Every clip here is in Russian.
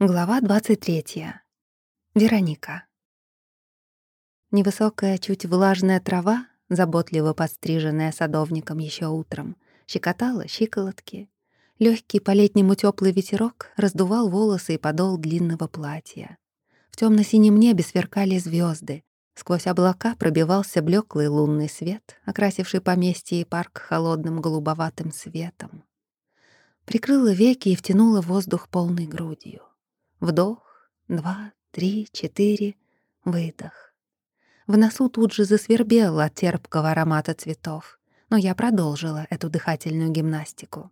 Глава 23. Вероника. Невысокая, чуть влажная трава, заботливо подстриженная садовником еще утром, щекотала щиколотки. Легкий по-летнему теплый ветерок раздувал волосы и подол длинного платья. В темно синем небе сверкали звезды. Сквозь облака пробивался блеклый лунный свет, окрасивший поместье и парк холодным голубоватым светом. Прикрыла веки и втянула воздух полной грудью. Вдох, два, три, четыре, выдох. В носу тут же засвербело от терпкого аромата цветов, но я продолжила эту дыхательную гимнастику.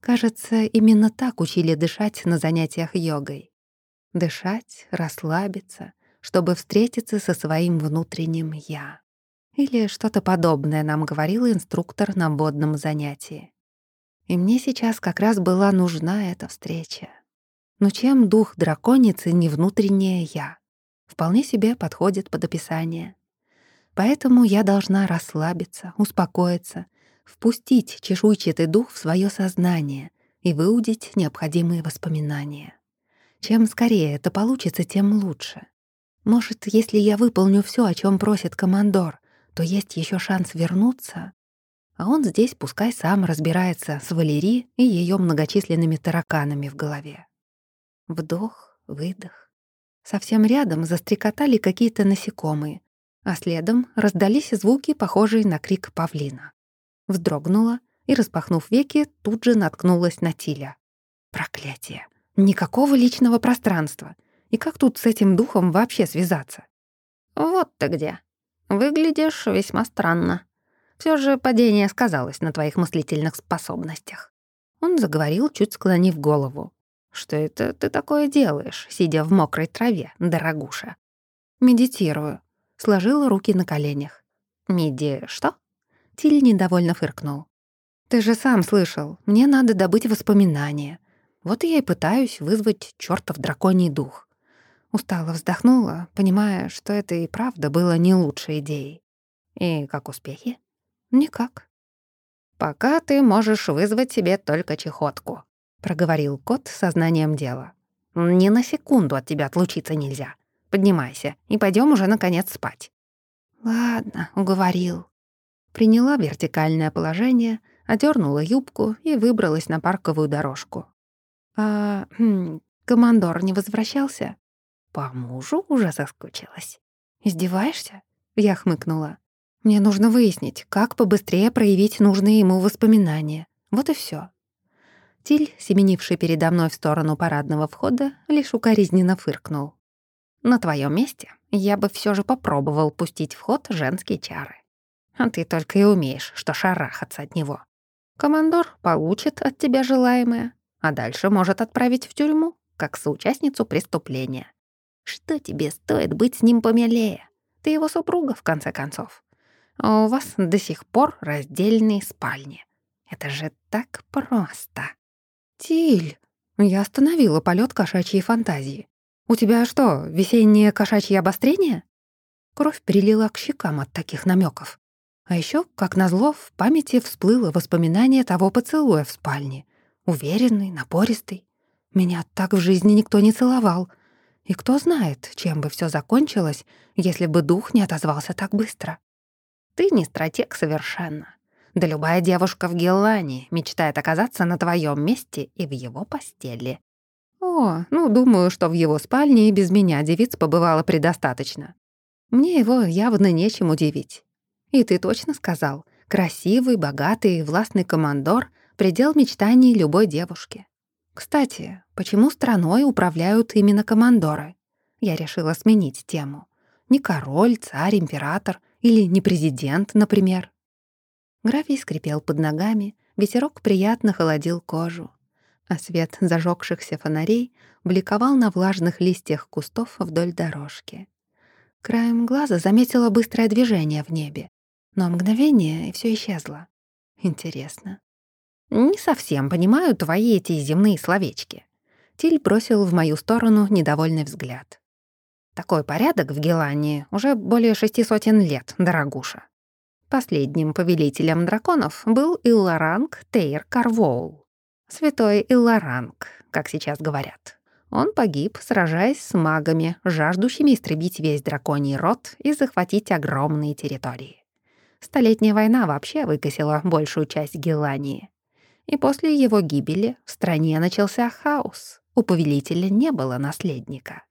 Кажется, именно так учили дышать на занятиях йогой. Дышать, расслабиться, чтобы встретиться со своим внутренним «я». Или что-то подобное нам говорил инструктор на водном занятии. И мне сейчас как раз была нужна эта встреча. Но чем дух драконицы не внутреннее «я»? Вполне себе подходит под описание. Поэтому я должна расслабиться, успокоиться, впустить чешуйчатый дух в свое сознание и выудить необходимые воспоминания. Чем скорее это получится, тем лучше. Может, если я выполню все, о чем просит командор, то есть еще шанс вернуться? А он здесь пускай сам разбирается с Валери и ее многочисленными тараканами в голове. Вдох, выдох. Совсем рядом застрекотали какие-то насекомые, а следом раздались звуки, похожие на крик павлина. Вздрогнула и, распахнув веки, тут же наткнулась на Тиля. Проклятие! Никакого личного пространства. И как тут с этим духом вообще связаться? «Вот ты где. Выглядишь весьма странно. Все же падение сказалось на твоих мыслительных способностях». Он заговорил, чуть склонив голову. «Что это ты такое делаешь, сидя в мокрой траве, дорогуша?» «Медитирую». Сложила руки на коленях. «Меди что?» Тиль недовольно фыркнул. «Ты же сам слышал, мне надо добыть воспоминания. Вот я и пытаюсь вызвать чёртов драконий дух». Устало вздохнула, понимая, что это и правда было не лучшей идеей. «И как успехи?» «Никак». «Пока ты можешь вызвать себе только чехотку», проговорил кот сознанием дела. «Ни на секунду от тебя отлучиться нельзя. Поднимайся и пойдем уже, наконец, спать». «Ладно», — уговорил. Приняла вертикальное положение, одернула юбку и выбралась на парковую дорожку. «А хм, командор не возвращался?» «По мужу уже соскучилась». «Издеваешься?» — я хмыкнула. «Мне нужно выяснить, как побыстрее проявить нужные ему воспоминания. Вот и все. Тиль, семенивший передо мной в сторону парадного входа, лишь укоризненно фыркнул. «На твоем месте я бы все же попробовал пустить в ход женские чары. А ты только и умеешь, что шарахаться от него. Командор получит от тебя желаемое, а дальше может отправить в тюрьму, как соучастницу преступления. Что тебе стоит быть с ним помилее? Ты его супруга, в конце концов. А у вас до сих пор раздельные спальни. Это же так просто. «Тиль!» Я остановила полет кошачьей фантазии. «У тебя что, весеннее кошачье обострение?» Кровь перелила к щекам от таких намеков. А еще, как назло, в памяти всплыло воспоминание того поцелуя в спальне. Уверенный, напористый. Меня так в жизни никто не целовал. И кто знает, чем бы все закончилось, если бы дух не отозвался так быстро. Ты не стратег совершенно. Да любая девушка в Геллане мечтает оказаться на твоем месте и в его постели. О, ну, думаю, что в его спальне и без меня девиц побывало предостаточно. Мне его явно нечем удивить. И ты точно сказал, красивый, богатый, властный командор — предел мечтаний любой девушки. Кстати, почему страной управляют именно командоры? Я решила сменить тему. Не король, царь, император или не президент, например. Гравий скрипел под ногами, ветерок приятно холодил кожу, а свет зажегшихся фонарей бликовал на влажных листьях кустов вдоль дорожки. Краем глаза заметила быстрое движение в небе, но мгновение и все исчезло. Интересно. «Не совсем понимаю твои эти земные словечки». Тиль бросил в мою сторону недовольный взгляд. «Такой порядок в Гелании уже более шести сотен лет, дорогуша. Последним повелителем драконов был Илларанг Тейр Карвоул. Святой Илларанг, как сейчас говорят. Он погиб, сражаясь с магами, жаждущими истребить весь драконий род и захватить огромные территории. Столетняя война вообще выкосила большую часть Гелании. И после его гибели в стране начался хаос. У повелителя не было наследника.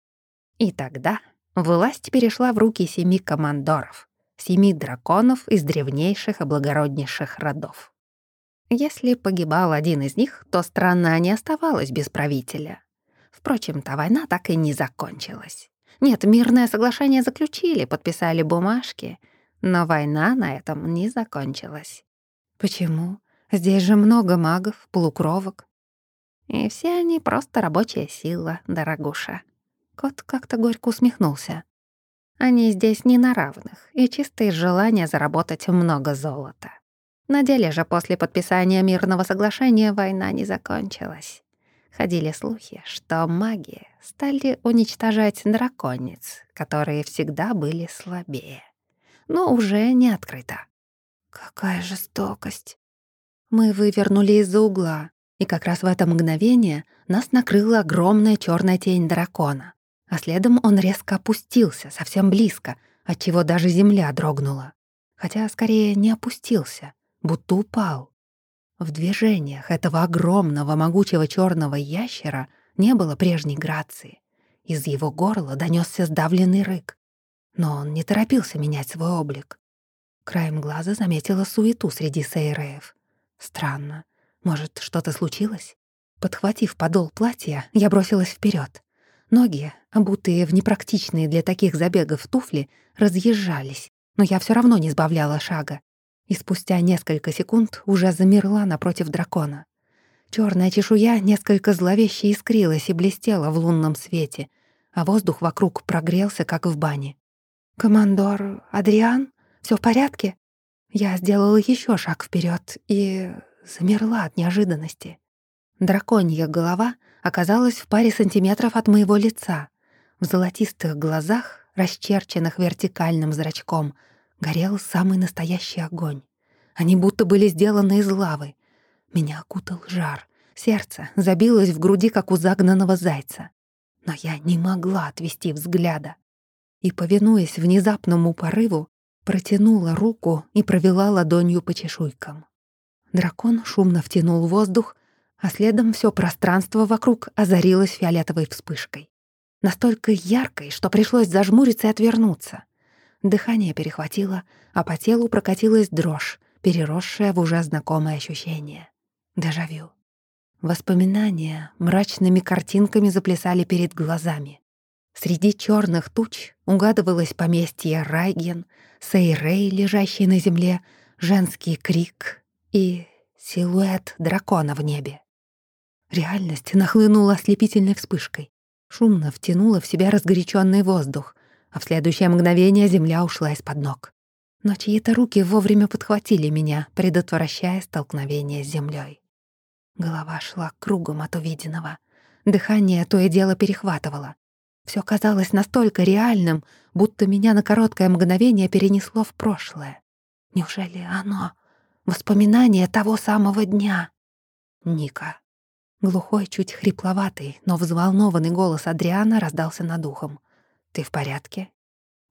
И тогда власть перешла в руки семи командоров, семи драконов из древнейших и благороднейших родов. Если погибал один из них, то страна не оставалась без правителя. Впрочем, та война так и не закончилась. Нет, мирное соглашение заключили, подписали бумажки, но война на этом не закончилась. Почему? Здесь же много магов, полукровок. И все они просто рабочая сила, дорогуша. Кот как-то горько усмехнулся. Они здесь не на равных, и чисто из желания заработать много золота. На деле же после подписания мирного соглашения война не закончилась. Ходили слухи, что маги стали уничтожать драконец, которые всегда были слабее. Но уже не открыто. Какая жестокость. Мы вывернули из-за угла, и как раз в это мгновение нас накрыла огромная черная тень дракона а следом он резко опустился, совсем близко, отчего даже земля дрогнула. Хотя скорее не опустился, будто упал. В движениях этого огромного могучего черного ящера не было прежней грации. Из его горла донесся сдавленный рык. Но он не торопился менять свой облик. Краем глаза заметила суету среди сейреев. Странно. Может, что-то случилось? Подхватив подол платья, я бросилась вперед. Ноги, обутые в непрактичные для таких забегов туфли, разъезжались, но я все равно не сбавляла шага. И спустя несколько секунд уже замерла напротив дракона. Черная чешуя несколько зловеще искрилась и блестела в лунном свете, а воздух вокруг прогрелся, как в бане. «Командор Адриан, все в порядке?» Я сделала еще шаг вперед и замерла от неожиданности. Драконья голова оказалась в паре сантиметров от моего лица. В золотистых глазах, расчерченных вертикальным зрачком, горел самый настоящий огонь. Они будто были сделаны из лавы. Меня окутал жар. Сердце забилось в груди, как у загнанного зайца. Но я не могла отвести взгляда. И, повинуясь внезапному порыву, протянула руку и провела ладонью по чешуйкам. Дракон шумно втянул воздух, а следом все пространство вокруг озарилось фиолетовой вспышкой. Настолько яркой, что пришлось зажмуриться и отвернуться. Дыхание перехватило, а по телу прокатилась дрожь, переросшая в уже знакомое ощущение. Дежавю. Воспоминания мрачными картинками заплясали перед глазами. Среди черных туч угадывалось поместье Райген, Сейрей, лежащий на земле, женский крик и силуэт дракона в небе. Реальность нахлынула ослепительной вспышкой. Шумно втянула в себя разгоряченный воздух, а в следующее мгновение земля ушла из-под ног. Но чьи-то руки вовремя подхватили меня, предотвращая столкновение с землей. Голова шла кругом от увиденного. Дыхание то и дело перехватывало. Все казалось настолько реальным, будто меня на короткое мгновение перенесло в прошлое. Неужели оно — воспоминание того самого дня? Ника. Глухой, чуть хрипловатый, но взволнованный голос Адриана раздался над ухом. «Ты в порядке?»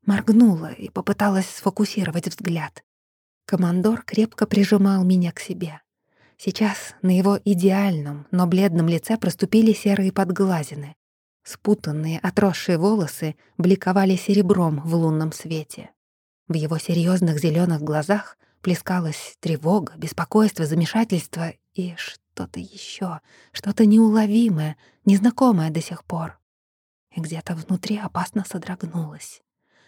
Моргнула и попыталась сфокусировать взгляд. Командор крепко прижимал меня к себе. Сейчас на его идеальном, но бледном лице проступили серые подглазины. Спутанные, отросшие волосы бликовали серебром в лунном свете. В его серьезных зеленых глазах плескалась тревога, беспокойство, замешательство и что-то еще, что-то неуловимое, незнакомое до сих пор. И где-то внутри опасно содрогнулось.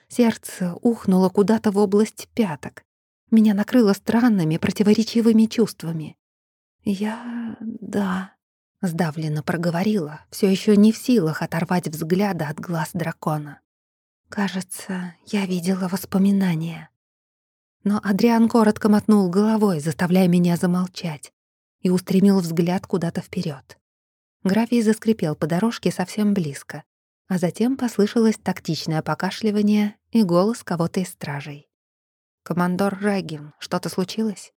Сердце ухнуло куда-то в область пяток. Меня накрыло странными, противоречивыми чувствами. Я... да... Сдавленно проговорила, все еще не в силах оторвать взгляда от глаз дракона. Кажется, я видела воспоминания. Но Адриан коротко мотнул головой, заставляя меня замолчать и устремил взгляд куда-то вперед. Гравий заскрипел по дорожке совсем близко, а затем послышалось тактичное покашливание и голос кого-то из стражей. «Командор Райген, что-то случилось?»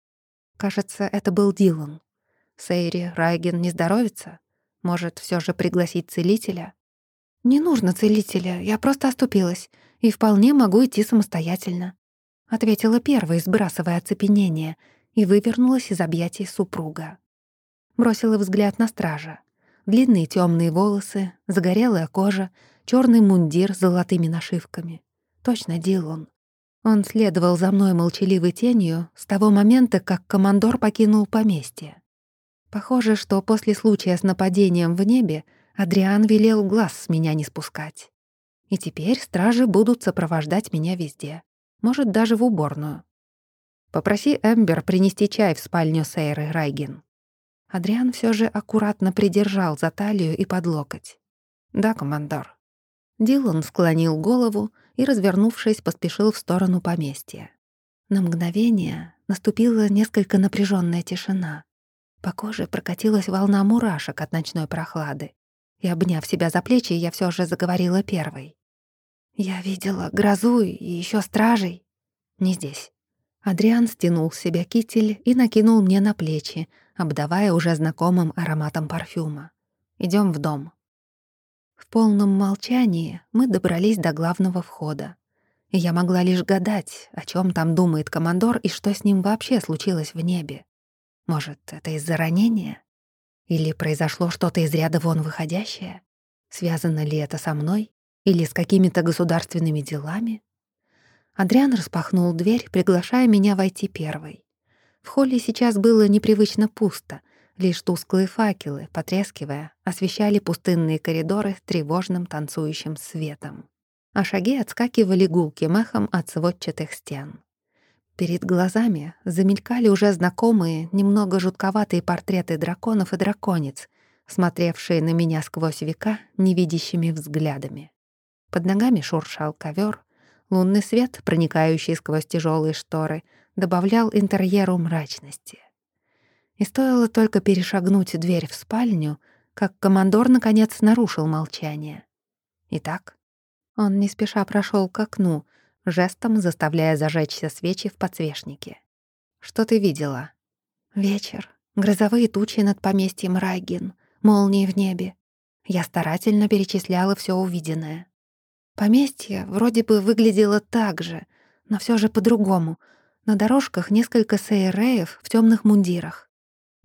Кажется, это был Дилан. Сейри, Райген не здоровится? Может, все же пригласить целителя? «Не нужно целителя, я просто оступилась и вполне могу идти самостоятельно», ответила первая, сбрасывая оцепенение, и вывернулась из объятий супруга. Бросила взгляд на стража. Длинные темные волосы, загорелая кожа, черный мундир с золотыми нашивками. Точно Дилон. Он следовал за мной молчаливой тенью с того момента, как командор покинул поместье. Похоже, что после случая с нападением в небе Адриан велел глаз с меня не спускать. И теперь стражи будут сопровождать меня везде. Может, даже в уборную. Попроси Эмбер принести чай в спальню Сейры Райгин. Адриан все же аккуратно придержал за талию и под локоть. «Да, командор». Дилан склонил голову и, развернувшись, поспешил в сторону поместья. На мгновение наступила несколько напряженная тишина. По коже прокатилась волна мурашек от ночной прохлады и, обняв себя за плечи, я все же заговорила первой. «Я видела грозу и еще стражей. Не здесь». Адриан стянул с себя китель и накинул мне на плечи, обдавая уже знакомым ароматом парфюма. Идем в дом». В полном молчании мы добрались до главного входа. Я могла лишь гадать, о чем там думает командор и что с ним вообще случилось в небе. Может, это из-за ранения? Или произошло что-то из ряда вон выходящее? Связано ли это со мной? Или с какими-то государственными делами? Адриан распахнул дверь, приглашая меня войти первой. В холле сейчас было непривычно пусто, лишь тусклые факелы, потрескивая, освещали пустынные коридоры тревожным танцующим светом. А шаги отскакивали гулким эхом от сводчатых стен. Перед глазами замелькали уже знакомые, немного жутковатые портреты драконов и драконец, смотревшие на меня сквозь века невидящими взглядами. Под ногами шуршал ковер, лунный свет, проникающий сквозь тяжелые шторы, добавлял интерьеру мрачности. И стоило только перешагнуть дверь в спальню, как командор наконец нарушил молчание. Итак, он не спеша прошел к окну, жестом заставляя зажечься свечи в подсвечнике. «Что ты видела?» «Вечер. Грозовые тучи над поместьем Райгин, молнии в небе. Я старательно перечисляла все увиденное. Поместье вроде бы выглядело так же, но все же по-другому. На дорожках несколько сейреев в темных мундирах.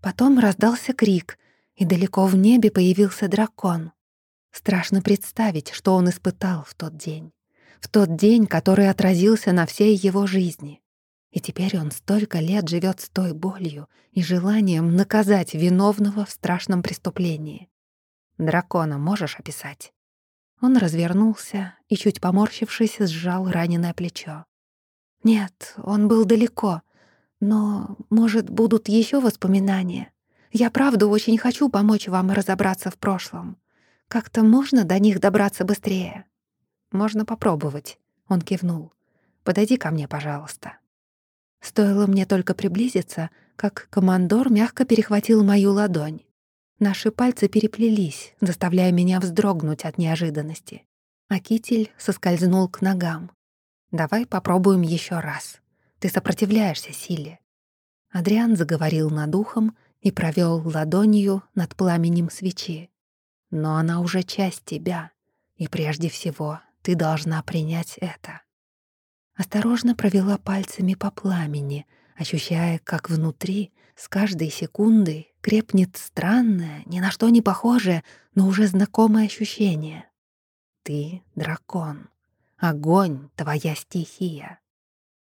Потом раздался крик, и далеко в небе появился дракон. Страшно представить, что он испытал в тот день в тот день, который отразился на всей его жизни. И теперь он столько лет живет с той болью и желанием наказать виновного в страшном преступлении. Дракона можешь описать? Он развернулся и, чуть поморщившись, сжал раненое плечо. Нет, он был далеко, но, может, будут еще воспоминания. Я правда очень хочу помочь вам разобраться в прошлом. Как-то можно до них добраться быстрее? «Можно попробовать», — он кивнул. «Подойди ко мне, пожалуйста». Стоило мне только приблизиться, как командор мягко перехватил мою ладонь. Наши пальцы переплелись, заставляя меня вздрогнуть от неожиданности. А китель соскользнул к ногам. «Давай попробуем еще раз. Ты сопротивляешься силе». Адриан заговорил над ухом и провел ладонью над пламенем свечи. «Но она уже часть тебя, и прежде всего ты должна принять это. Осторожно провела пальцами по пламени, ощущая, как внутри с каждой секундой крепнет странное, ни на что не похожее, но уже знакомое ощущение. Ты — дракон. Огонь — твоя стихия.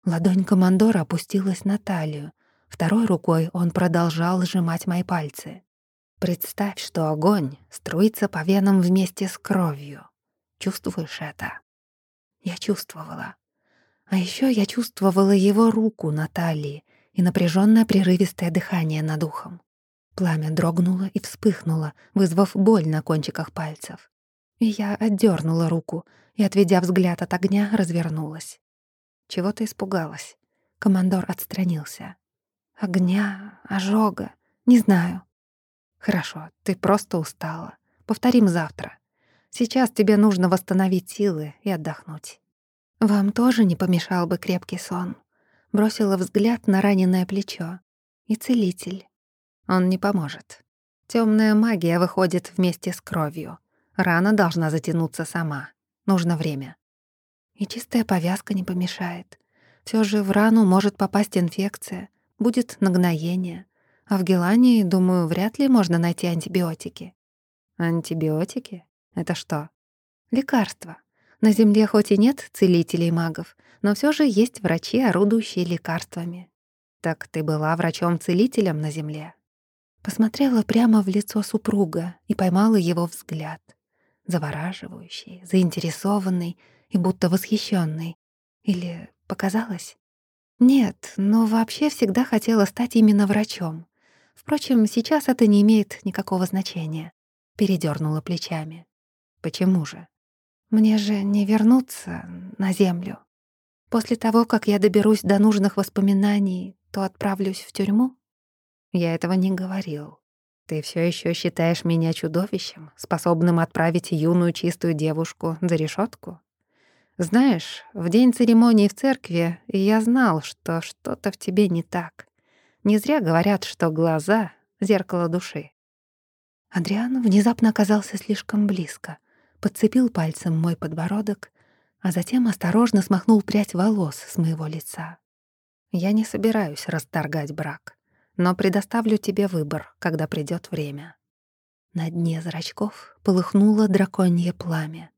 Ладонь командора опустилась на талию. Второй рукой он продолжал сжимать мои пальцы. Представь, что огонь струится по венам вместе с кровью. Чувствуешь это?» Я чувствовала. А еще я чувствовала его руку на талии и напряженное прерывистое дыхание над ухом. Пламя дрогнуло и вспыхнуло, вызвав боль на кончиках пальцев. И я отдернула руку и, отведя взгляд от огня, развернулась. Чего ты испугалась? Командор отстранился. Огня, ожога, не знаю. Хорошо, ты просто устала. Повторим завтра. Сейчас тебе нужно восстановить силы и отдохнуть. Вам тоже не помешал бы крепкий сон. Бросила взгляд на раненое плечо. И целитель. Он не поможет. Темная магия выходит вместе с кровью. Рана должна затянуться сама. Нужно время. И чистая повязка не помешает. Все же в рану может попасть инфекция, будет нагноение. А в Гелании, думаю, вряд ли можно найти антибиотики. Антибиотики? Это что? Лекарства. На Земле хоть и нет целителей магов, но все же есть врачи, орудующие лекарствами. Так ты была врачом-целителем на Земле? Посмотрела прямо в лицо супруга и поймала его взгляд. Завораживающий, заинтересованный и будто восхищенный. Или показалось? Нет, но вообще всегда хотела стать именно врачом. Впрочем, сейчас это не имеет никакого значения. Передернула плечами. Почему же? Мне же не вернуться на землю. После того, как я доберусь до нужных воспоминаний, то отправлюсь в тюрьму? Я этого не говорил. Ты все еще считаешь меня чудовищем, способным отправить юную чистую девушку за решетку? Знаешь, в день церемонии в церкви я знал, что что-то в тебе не так. Не зря говорят, что глаза — зеркало души. Адриан внезапно оказался слишком близко подцепил пальцем мой подбородок, а затем осторожно смахнул прядь волос с моего лица. «Я не собираюсь расторгать брак, но предоставлю тебе выбор, когда придёт время». На дне зрачков полыхнуло драконье пламя.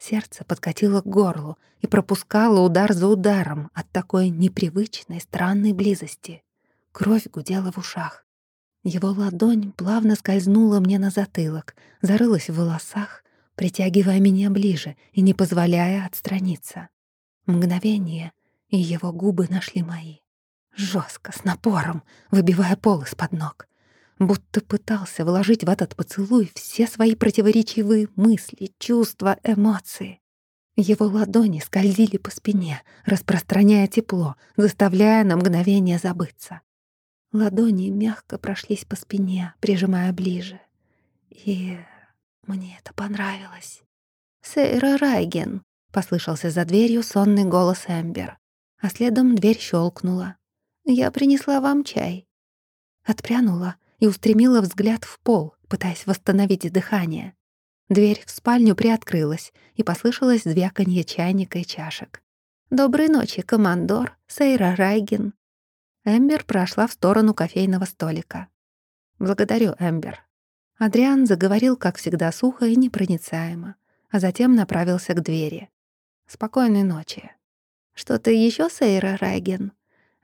Сердце подкатило к горлу и пропускало удар за ударом от такой непривычной, странной близости. Кровь гудела в ушах. Его ладонь плавно скользнула мне на затылок, зарылась в волосах, притягивая меня ближе и не позволяя отстраниться. Мгновение, и его губы нашли мои. Жестко, с напором, выбивая пол из-под ног. Будто пытался вложить в этот поцелуй все свои противоречивые мысли, чувства, эмоции. Его ладони скользили по спине, распространяя тепло, заставляя на мгновение забыться. Ладони мягко прошлись по спине, прижимая ближе. И мне это понравилось. «Сейра Райген», — послышался за дверью сонный голос Эмбер, а следом дверь щелкнула. «Я принесла вам чай». Отпрянула и устремила взгляд в пол, пытаясь восстановить дыхание. Дверь в спальню приоткрылась, и послышалось звяканье чайника и чашек. «Доброй ночи, командор, Сейра Райген». Эмбер прошла в сторону кофейного столика. «Благодарю, Эмбер», Адриан заговорил, как всегда, сухо и непроницаемо, а затем направился к двери. «Спокойной ночи». «Что-то еще, Сейра Райген?»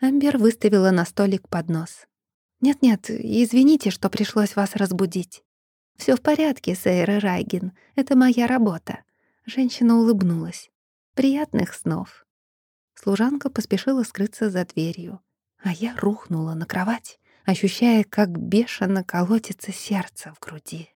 Амбер выставила на столик поднос. «Нет-нет, извините, что пришлось вас разбудить». Все в порядке, Сейра Райген, это моя работа». Женщина улыбнулась. «Приятных снов». Служанка поспешила скрыться за дверью, а я рухнула на кровать ощущая, как бешено колотится сердце в груди.